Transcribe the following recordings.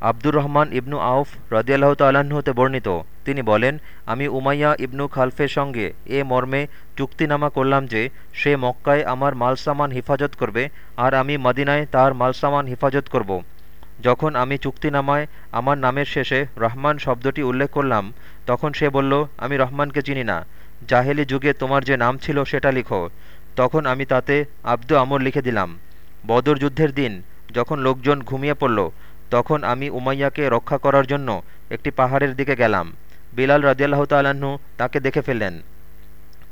আব্দুর রহমান ইবনু আউফ রদিয়াল্লাহ তাল্লাহ্ন হতে বর্ণিত। তিনি বলেন, আমি উমাইয়া ইবনু খালফের সঙ্গে এ মর্মে চুক্তিনামা করলাম যে, সে মক্কায় আমার মালসামান হিফাজত করবে আর আমি মদিনায় তার মালসামান হিফাজত করব। যখন আমি চুক্তিনামায় আমার নামের শেষে রহমান শব্দটি উল্লেখ করলাম, তখন সে বলল, আমি রহমানকে চিনি না। জাহেলি যুগে তোমার যে নাম ছিল সেটা লিখো। তখন আমি তাতে আব্দু আমর লিখে দিলাম। বদর যুদ্ধের দিন, যখন লোকজন ঘুমিয়ে পড়ল তখন আমি উমাইয়াকে রক্ষা করার জন্য একটি পাহাড়ের দিকে গেলাম। বিলাল রাজিয়াল্লাহ তাল্লাহ্ন তাকে দেখে ফেললেন।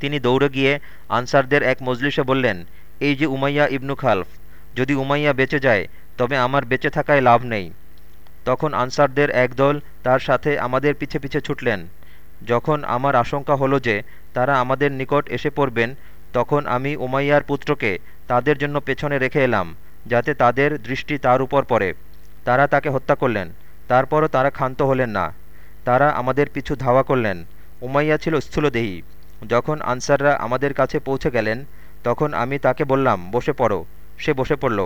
তিনি দৌড়ে গিয়ে আনসারদের এক মজলিসে বললেন, এই যে উমাইয়া ইবনু খালফ, যদি উমাইয়া বেঁচে যায়, তবে আমার বেঁচে থাকায় লাভ নেই। তখন আনসারদের একদল তার সাথে আমাদের পিছে পিছে ছুটলেন। যখন আমার আশঙ্কা হলো যে তারা আমাদের নিকট এসে পড়বেন, তখন আমি উমাইয়ার পুত্রকে তাদের জন্য পেছনে রেখে এলাম, যাতে তাদের দৃষ্টি তার উপর পড়ে। তারা তাকে হত্যা করলেন, তারপরও তারা ক্ষান্ত হলেন না। তারা আমাদের পিছু ধাওয়া করলেন। উমাইয়া ছিল স্থূলদেহী। যখন আনসাররা আমাদের কাছে পৌঁছে গেলেন, তখন আমি তাকে বললাম, বসে পড়ো। সে বসে পড়ল।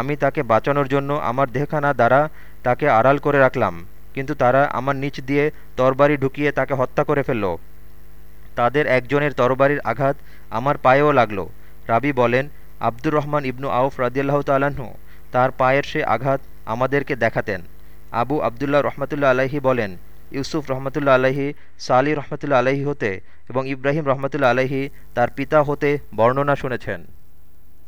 আমি তাকে বাঁচানোর জন্য আমার দেহখানা দ্বারা তাকে আড়াল করে রাখলাম, কিন্তু তারা আমার নিচ দিয়ে তরবারি ঢুকিয়ে তাকে হত্যা করে ফেলল। তাদের একজনের তরবারির আঘাত আমার পায়েও লাগল। রাবি বলেন, আব্দুর রহমান ইবনু আউফ রাদিয়াল্লাহ তাল্লাহ্ন তার পায়ের সে আঘাত আমাদেরকে দেখাতেন। আবু আবদুল্লাহ রহমতুল্লা আলাহি বলেন, ইউসুফ রহমতুল্লা আলাহি সালি রহমতুল্লা আলাহি হতে এবং ইব্রাহিম রহমতুল্লা আলাহি তার পিতা হতে বর্ণনা শুনেছেন।